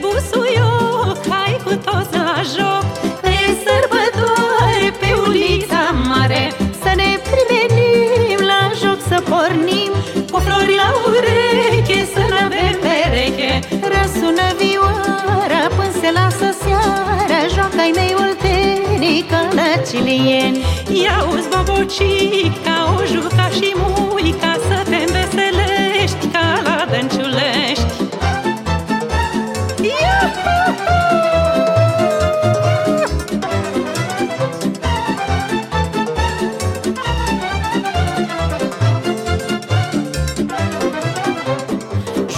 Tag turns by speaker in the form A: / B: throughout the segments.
A: busuioc Hai cu toți la joc. E sărbătoare pe ulița mare. Să ne primenim la joc să pornim Cu flori la ureche să ne avem pereche. Răsună vioara până se lasă seara Joacă-i mei oltenii ca la cilieni Ia-uzi bobocica, o juca și muica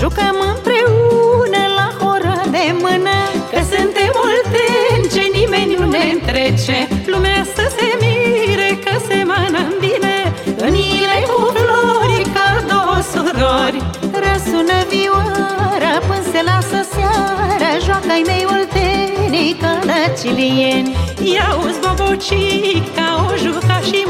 A: Jucăm împreună la hora de mână Că suntem olteni ce nimeni nu ne întrece. Lumea să se mire că se mănăm bine În ile cu flori ca două surori. Răsună vioara până se lasă seara Joacă-i mei oltenii ca la cilieni Ia-uzi bobocica, o juca și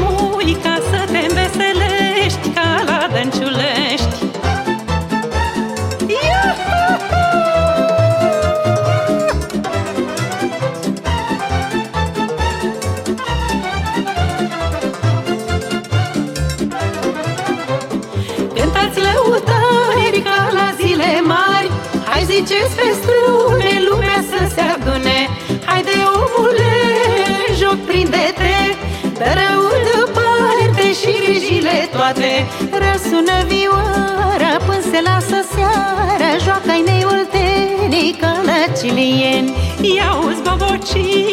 A: Hai ziceți festune, lumea să se adune. Haide omule, joc prinde-te Dă răul departe și grijile toate. Răsună vioara până se lasă seara Joacă-i mei oltenii ca la cilieni Ia-uzi bobocica,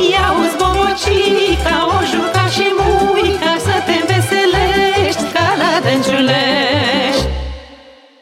A: Yeah.